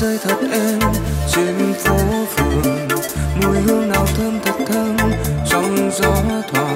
rơi thật êm trên phố phường. Mùi hương nào thơm thật thơm trong gió thoảng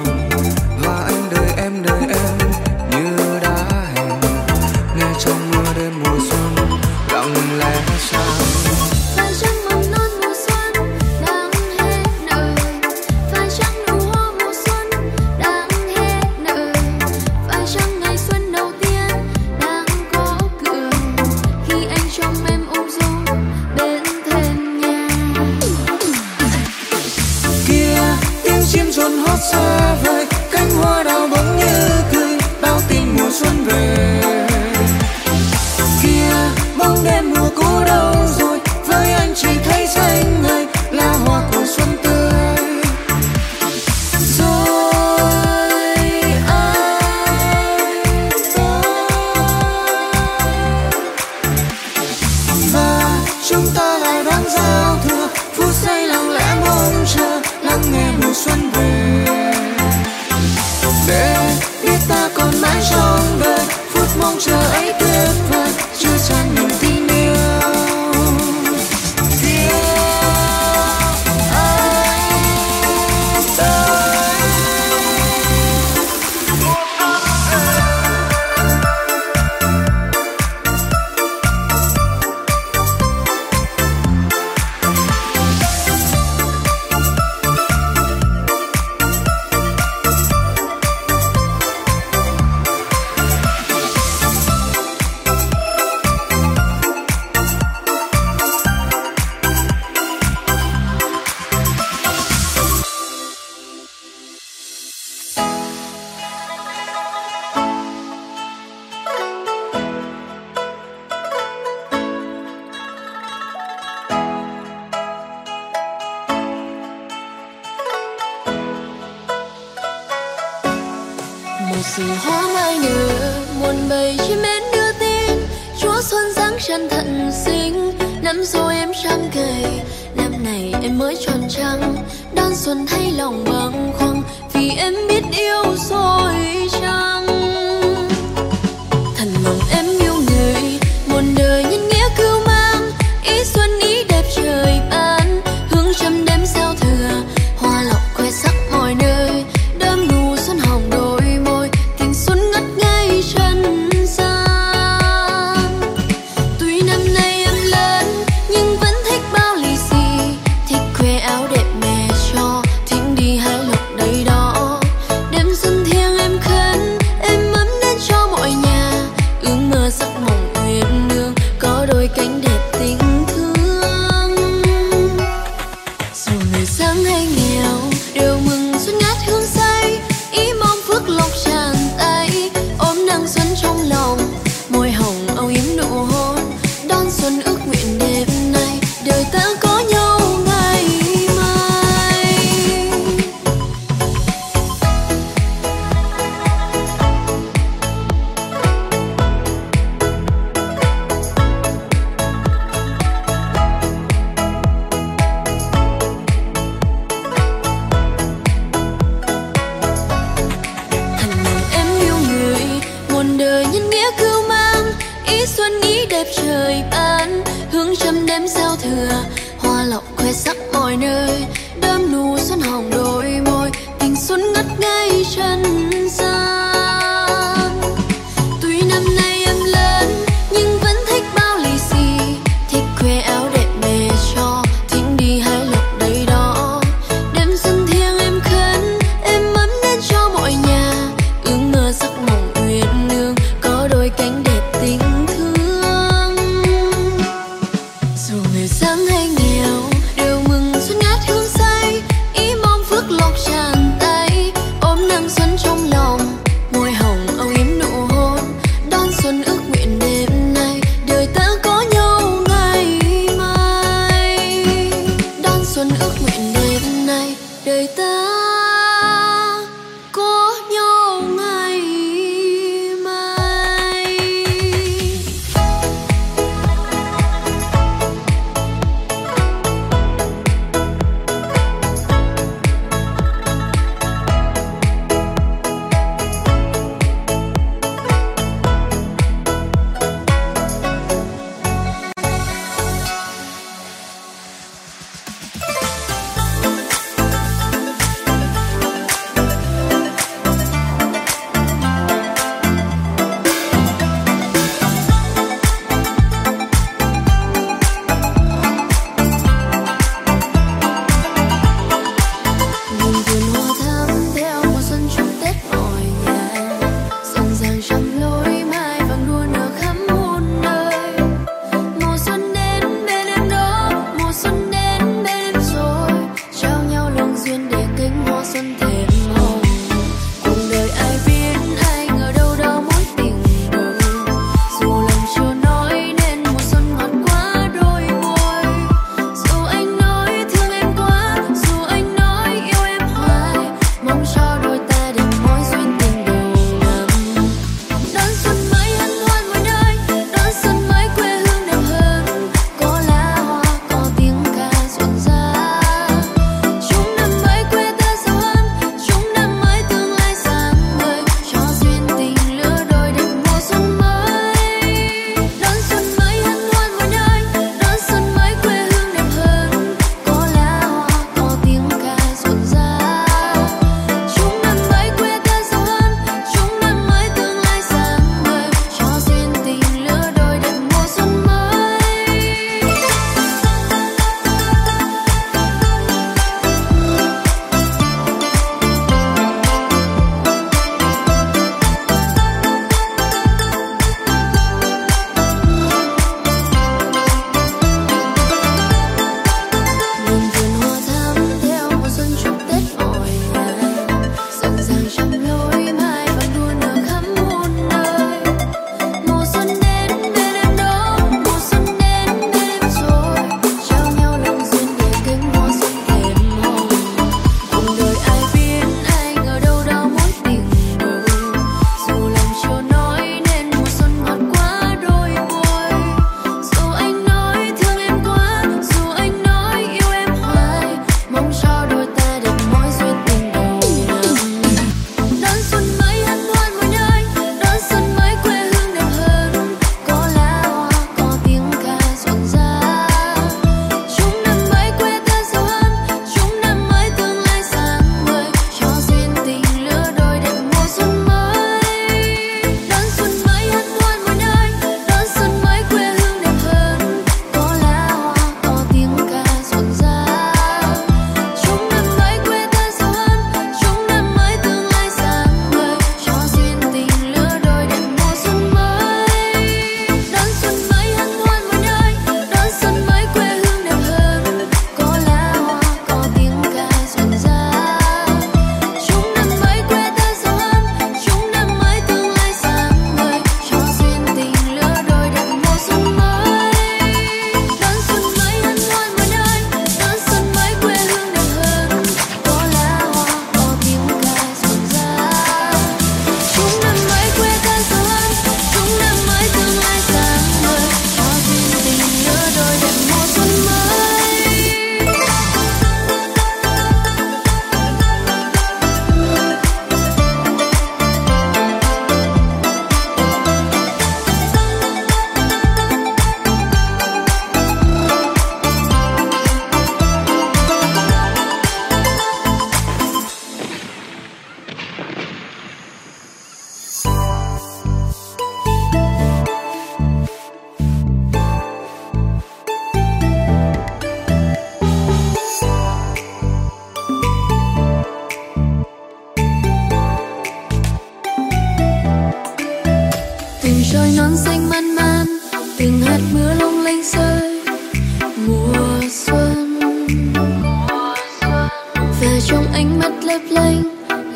trong ánh mắt lấp lánh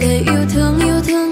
lời yêu thương yêu thương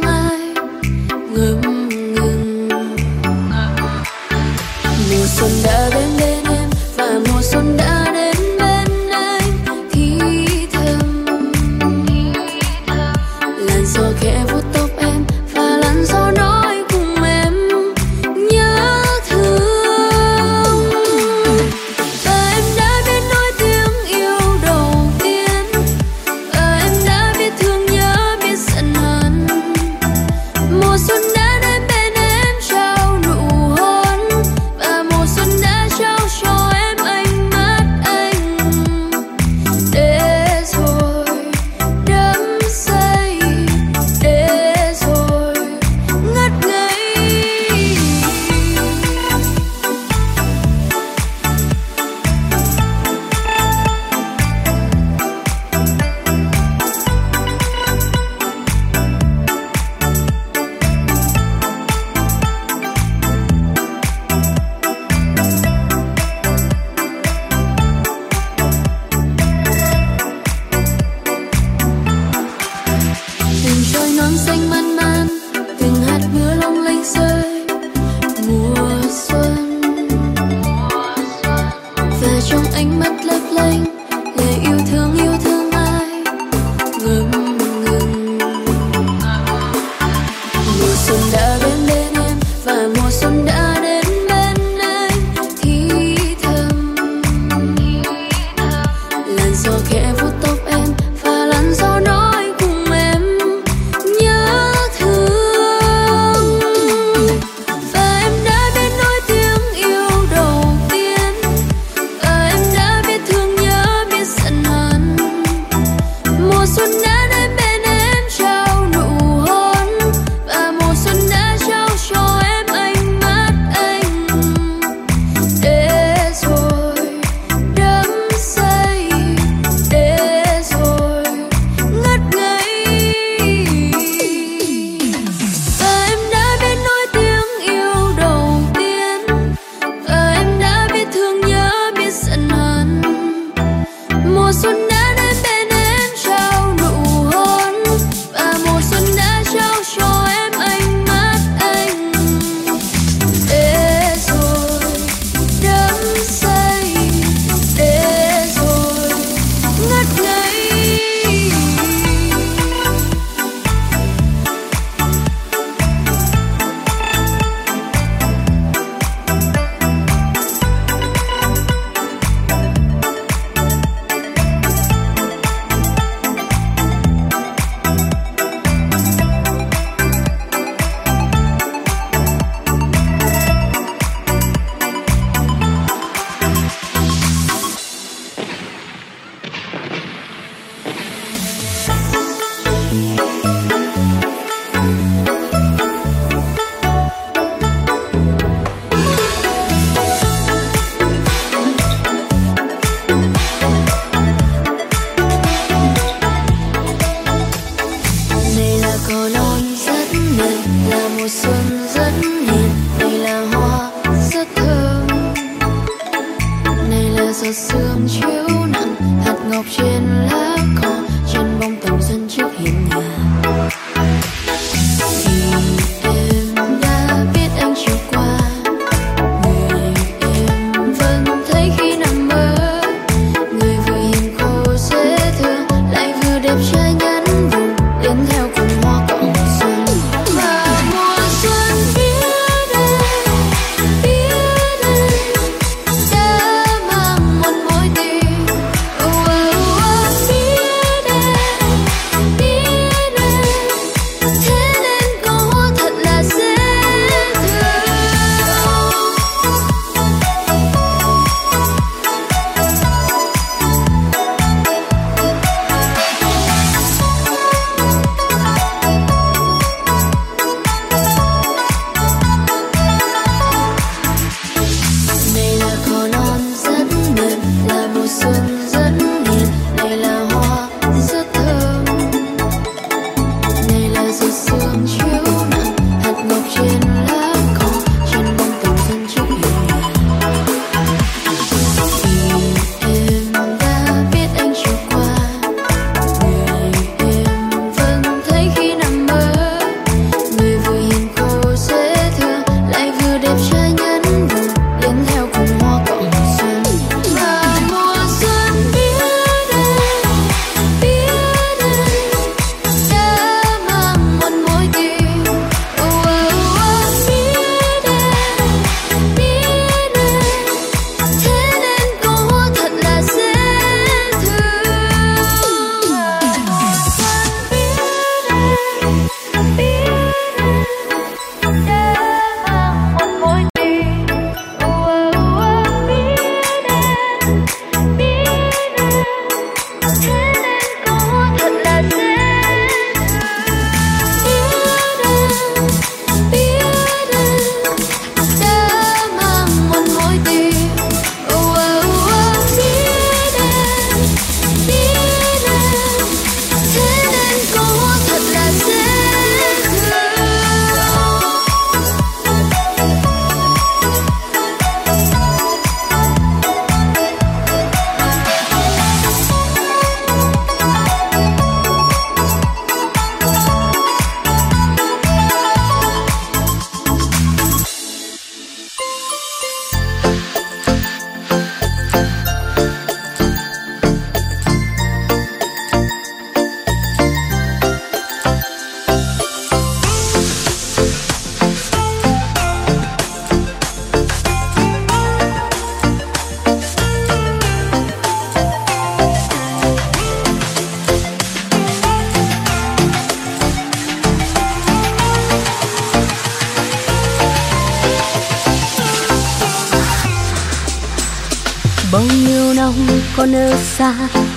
còn ở xa.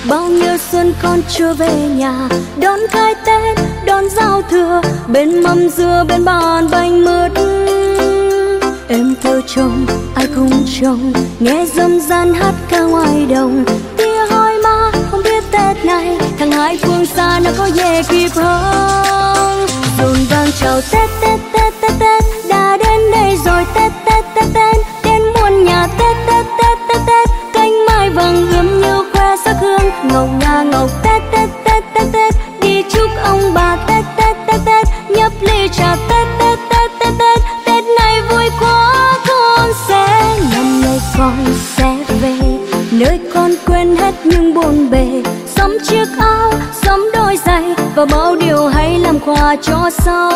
Bao nhiêu xuân con chưa về nhà. Đón khai tết, đón giao thừa. Bên mâm dưa bên bàn bánh mứt. Em thơ trông, ai cũng trông. Nghe dâm gian hát ca ngoài đồng. Tia hoi ma, không biết tết này thằng hai phương xa nó có về kịp không? Dồn vang chào tết tết tết tết tết. Đã đến đây rồi, tết tết tết tết. Và bao điều hay làm quà cho sau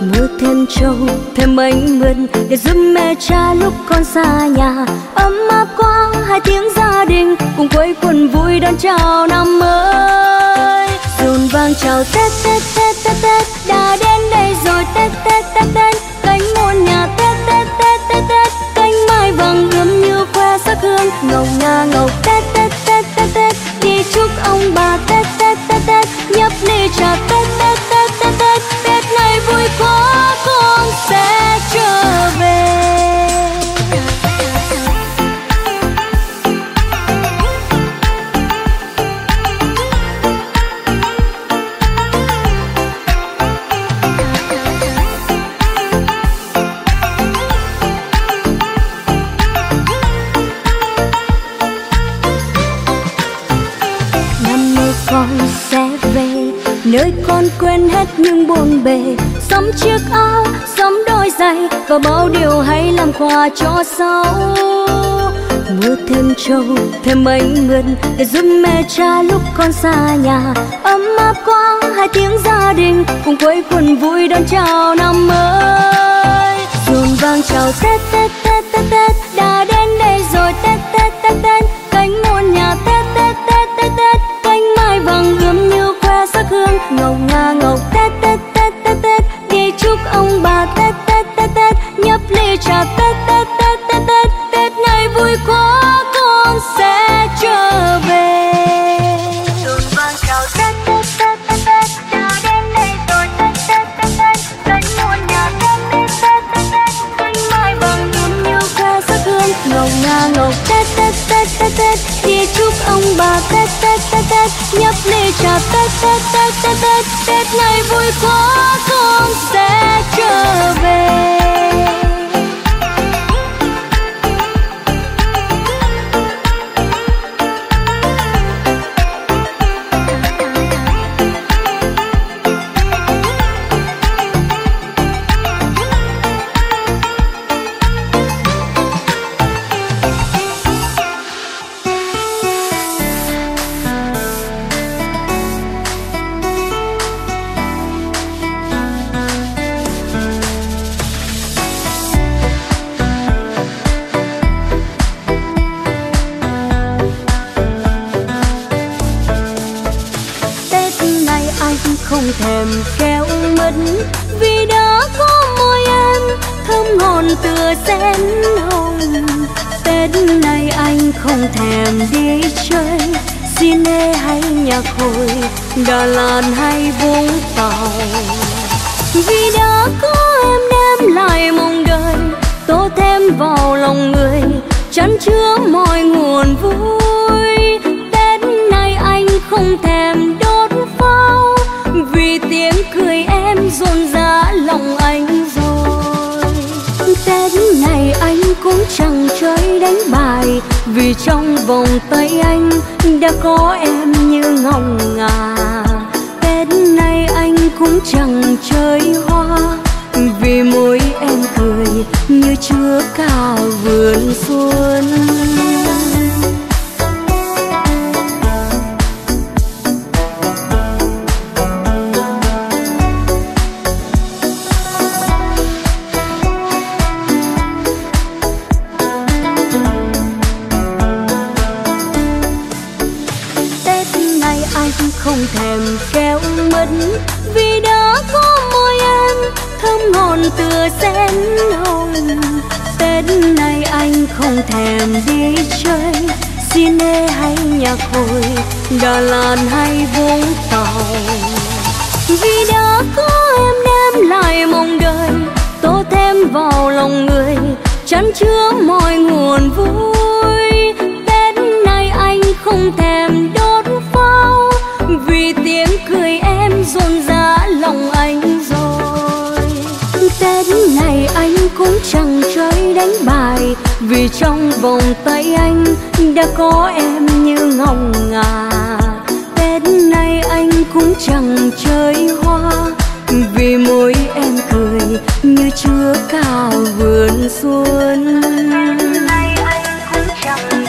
mưa thêm trâu thêm anh mượn để giúp mẹ cha lúc con xa nhà ấm áp quá hai tiếng gia đình cùng quây quần vui đón chào năm mới dồn vang chào tết tết tết tết tết đã đến đây rồi tết tết tết tết cánh muôn nhà tết tết tết tết tết cánh mai vàng ươm như khoe sắc hương ngọc nga ngọc tết tết tết tết tết đi chúc ông bà tết quà cho sau mua thêm trâu thêm bánh ngân để giúp mẹ cha lúc con xa nhà ấm áp quá hai tiếng gia đình cùng quây quần vui đón chào năm mới dồn vang chào tết tết tết tết tết đã đến đây rồi tết tết tết tết cánh muôn nhà tết tết tết tết tết cánh mai vàng ươm như khoe sắc hương ngọc nga ngọc tết tết tết tết tết đi chúc ông bà tết tết tết tết nhấp ly trà tết có em như ngọc ngà. Tết nay anh cũng chẳng chơi hoa, vì môi em cười như chưa cao vườn xuân. Tết nay anh cũng chẳng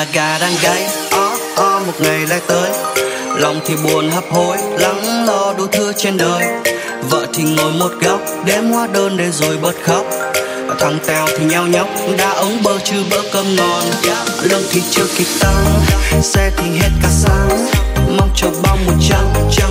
là gà đang gáy. Ó ó, một ngày lại tới. Lòng thì buồn hấp hối, lắng lo đủ thứ trên đời. Vợ thì ngồi một góc đếm hóa đơn để rồi bớt khóc. Thằng tèo thì nheo nhóc, đã ống bơ chưa bữa cơm ngon. Lương thì chưa kịp tăng, xe thì hết cả sáng. Mong cho bao một trăng trăng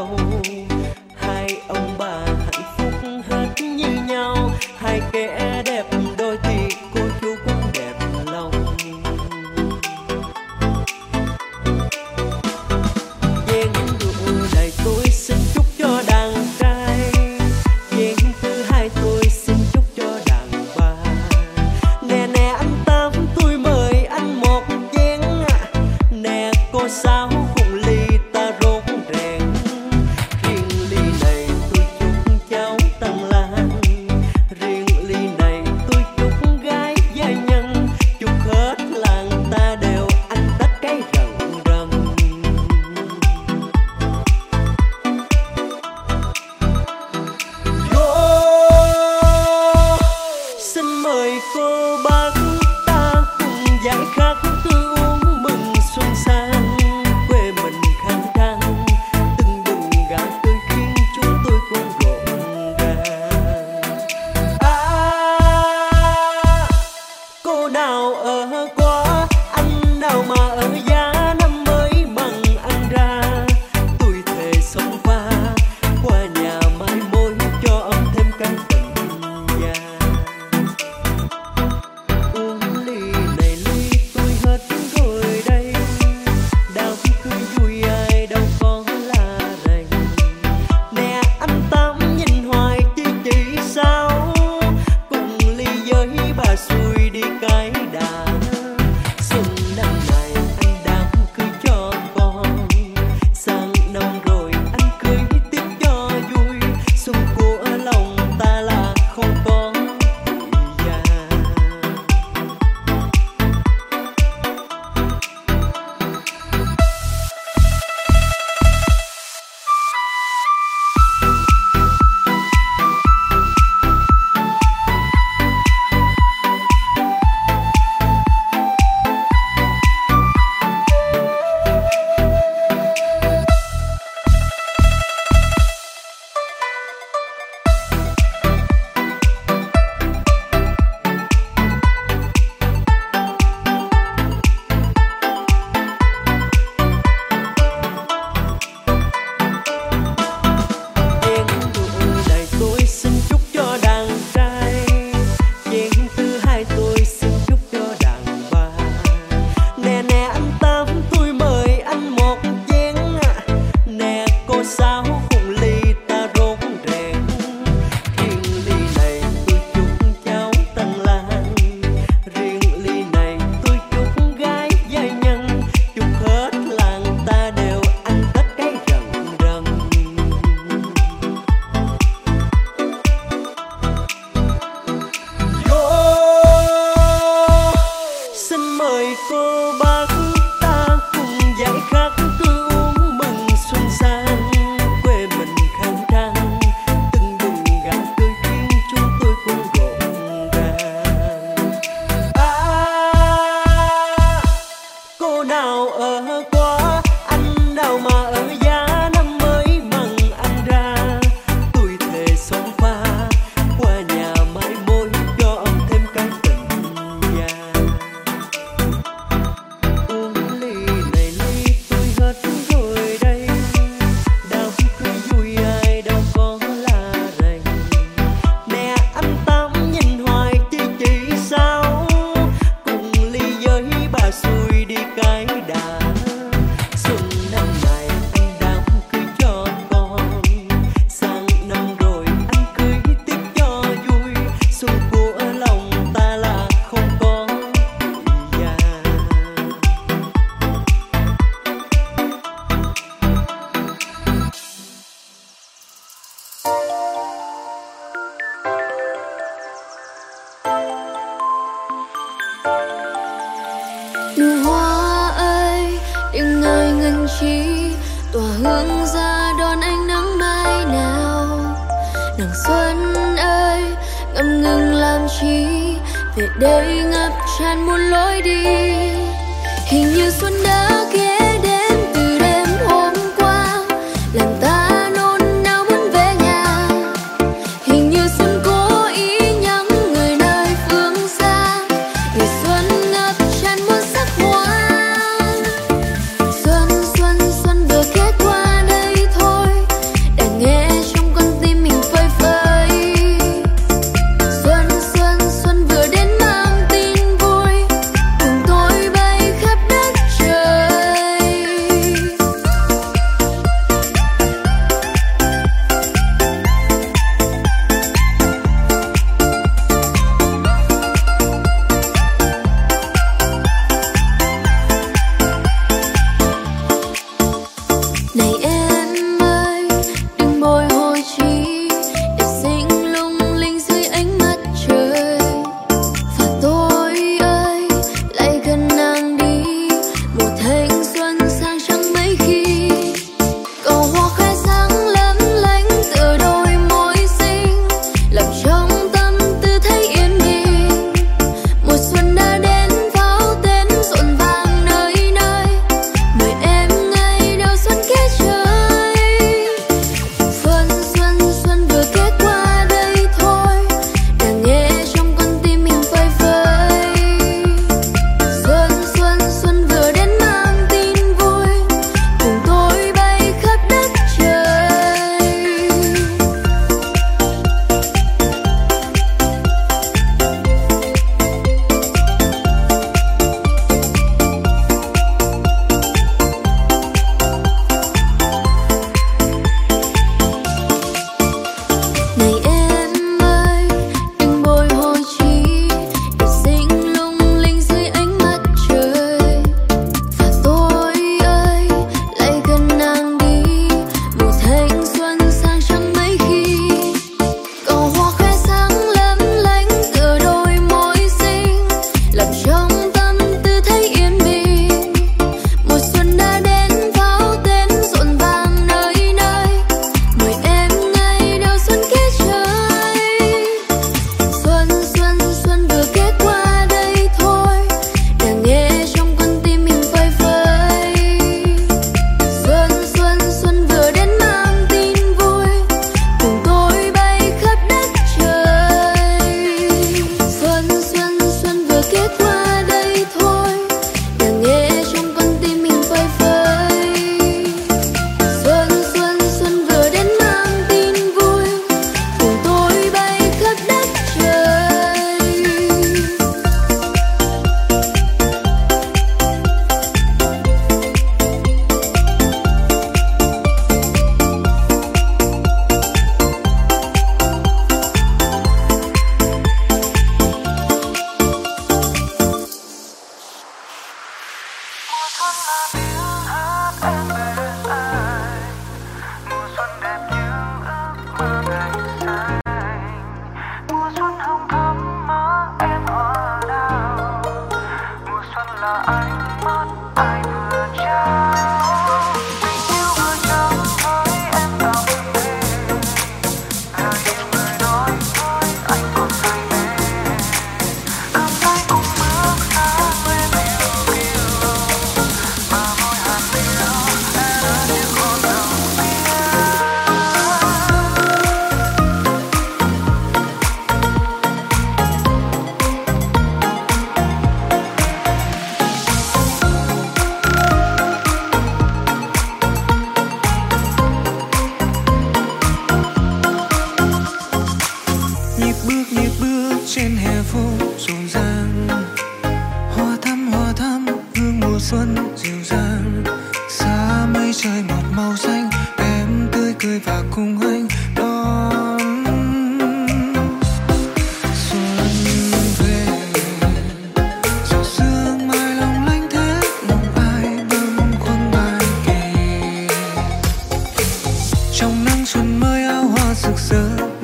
Oh. Xuân lời tơ vương anh nghe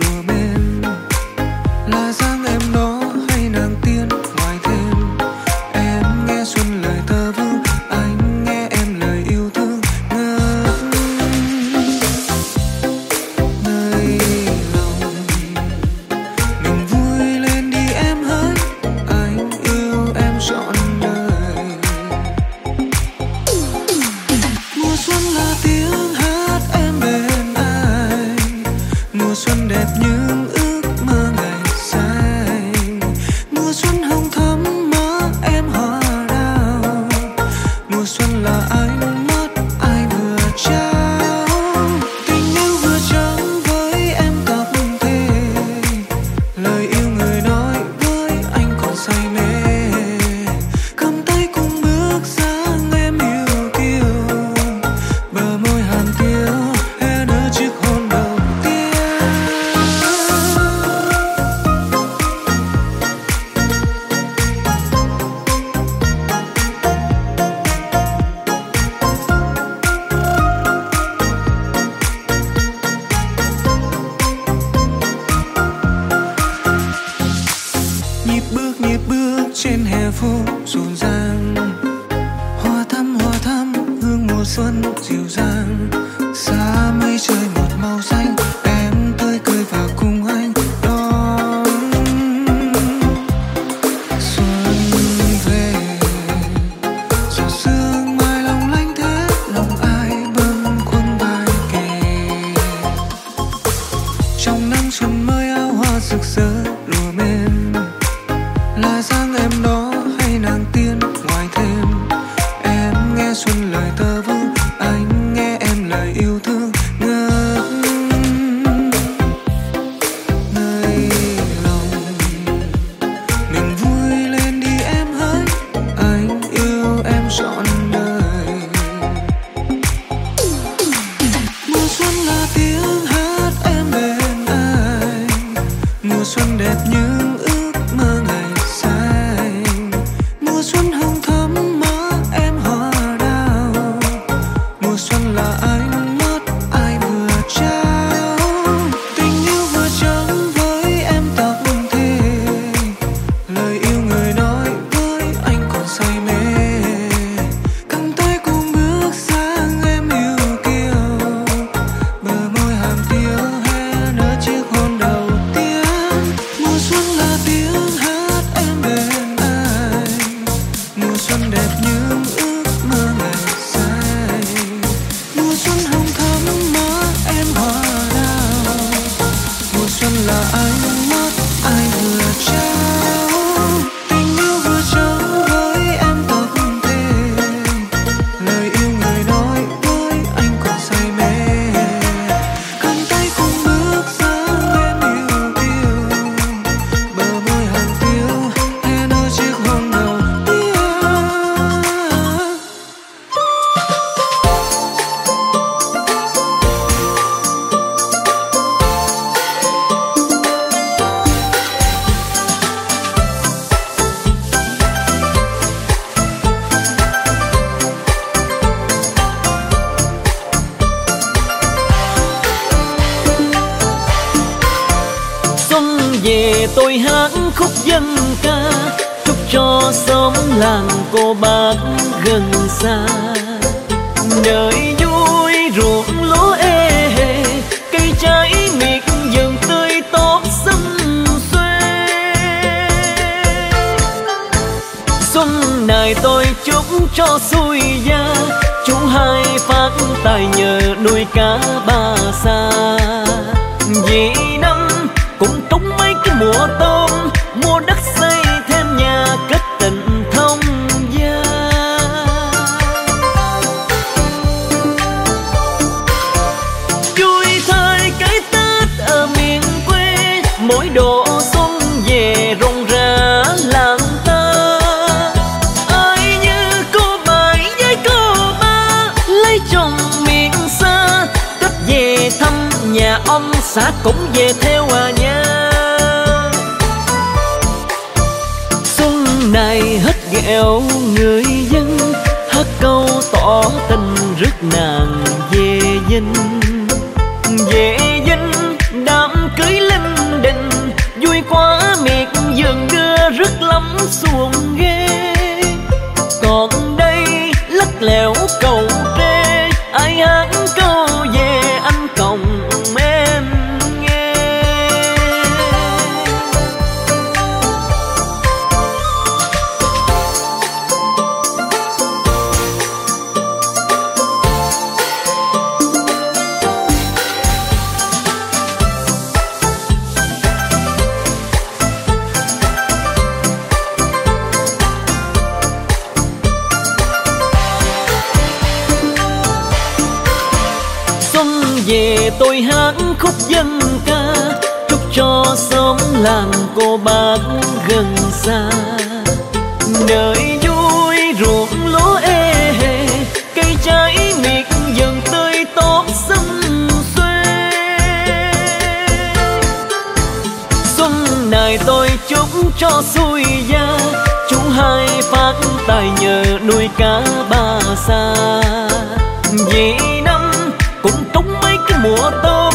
cùng trúng mấy cái mùa tôm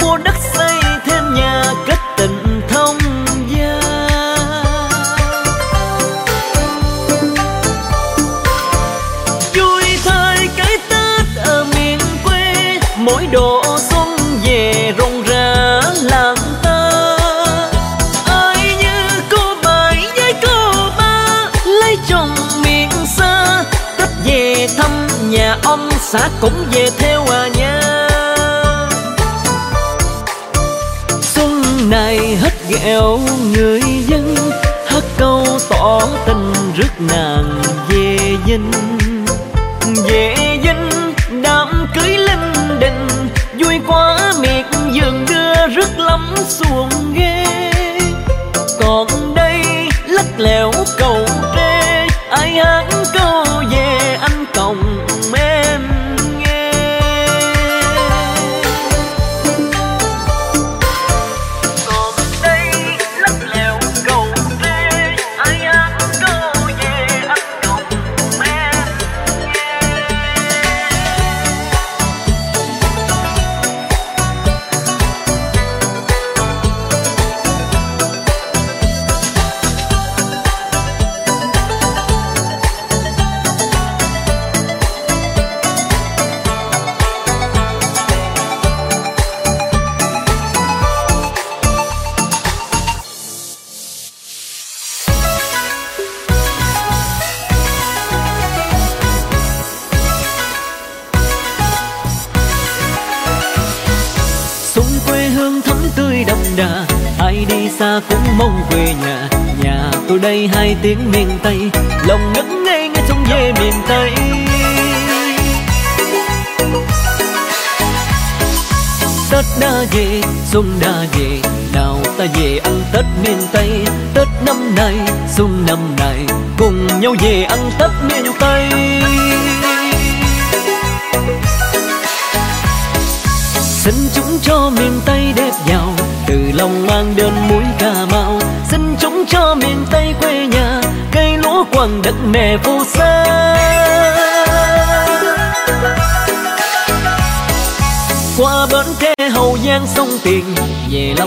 mua đất xây thêm nhà kết tình thông gia. Vui thời cái tết ở miền quê, mỗi độ xuân về rộn rã làng ta. Ai như cô bảy với cô ba, lấy chồng miền xa tết về thăm nhà ông xã cũng về thêm eo người dân hát câu tỏ tình rước nàng về dinh.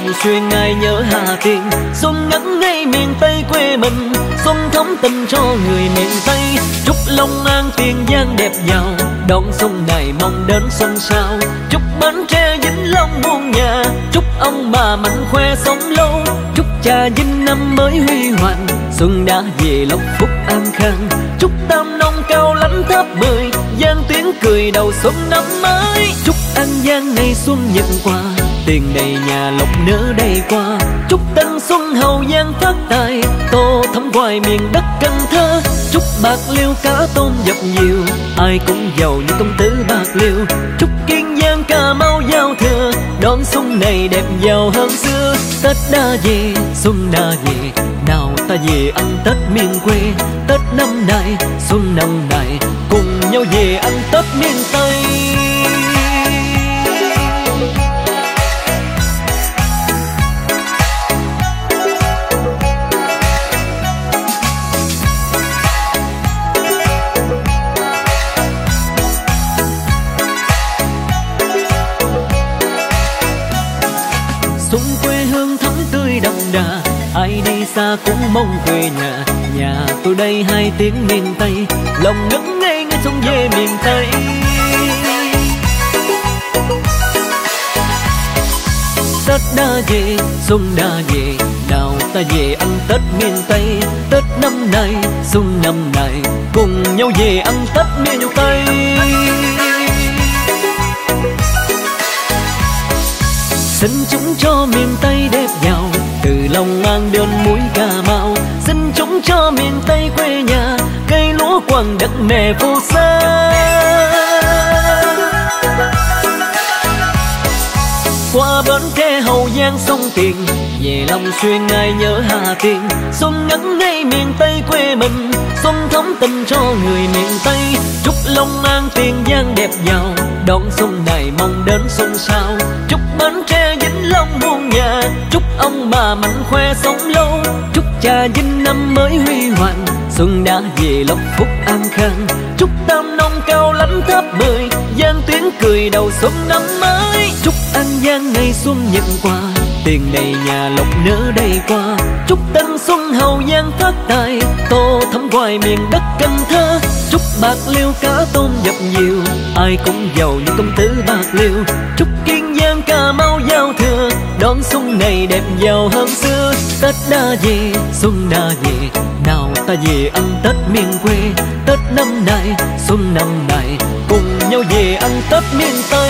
Lòng xuyên ngày nhớ hà tiên xuân ngắn ngay miền tây quê mình, xuân thấm tình cho người miền tây. Chúc long an tiền giang đẹp giàu đón xuân này mong đến xuân sau chúc bến tre vĩnh long muôn nhà, chúc ông bà mạnh khoe sống lâu. Chúc cha vinh năm mới huy hoàng, xuân đã về lộc phúc an khang. Chúc tam nông cao lãnh tháp mười, giang tiếng cười đầu xuân năm mới. Chúc an giang ngày xuân nhận quà tiền đầy nhà lộc nở đầy qua chúc tân xuân hậu giang phát tài, tô thắm hoài miền đất cần thơ. Chúc bạc liêu cá tôm dập nhiều, ai cũng giàu như công tử bạc liêu. Chúc kiên giang cà mau giao thừa, đón xuân này đẹp giàu hơn xưa. Tết đã về, xuân đã về, nào ta về ăn tết miền quê. Tết năm nay, xuân năm nay, cùng nhau về ăn tết miền tây. Đi xa cũng mong về nhà. Nhà tôi đây hai tiếng miền tây, lòng ngất ngây nghe sông về miền tây. Tết đã về xuân đã về nào ta về ăn tết miền tây. Tết năm nay xuân năm nay, cùng nhau về ăn tết miền tây. Xin chúng cho miền tây đẹp giàu từ lòng an đến mũi cà mau xin chống cho miền tây quê nhà, cây lúa quàng đất mẹ phù sa. Qua bến tre hậu giang sông tiền, về lòng xuyên ai nhớ hà tiên. Xuân ngắn ngay miền tây quê mình, xuân thắm tình cho người miền tây. Chúc long an tiền giang đẹp giàu đón xuân này mong đến xuân sau. Chúc bến chúc ông bà mạnh khỏe sống lâu. Chúc cha dinh năm mới huy hoàng. Xuân đã về lộc phúc an khang. Chúc tam nông cao lãnh tháp mười. Giang tuyến cười đầu xuân năm mới. Chúc an giang ngày xuân nhận quà. Tiền đầy nhà lộc nở đầy qua. Chúc tân xuân hậu giang phát tài. Tô thắm hoài miền đất cần thơ. Chúc bạc liêu cá tôm dập nhiều. Ai cũng giàu như công tử bạc liêu. Chúc kiên giang cà mau giao thừa đón xuân này đẹp giàu hơn xưa. Tết đã về, xuân đã về, nào ta về ăn tết miền quê. Tết năm nay, xuân năm nay, cùng nhau về ăn tết miền tây.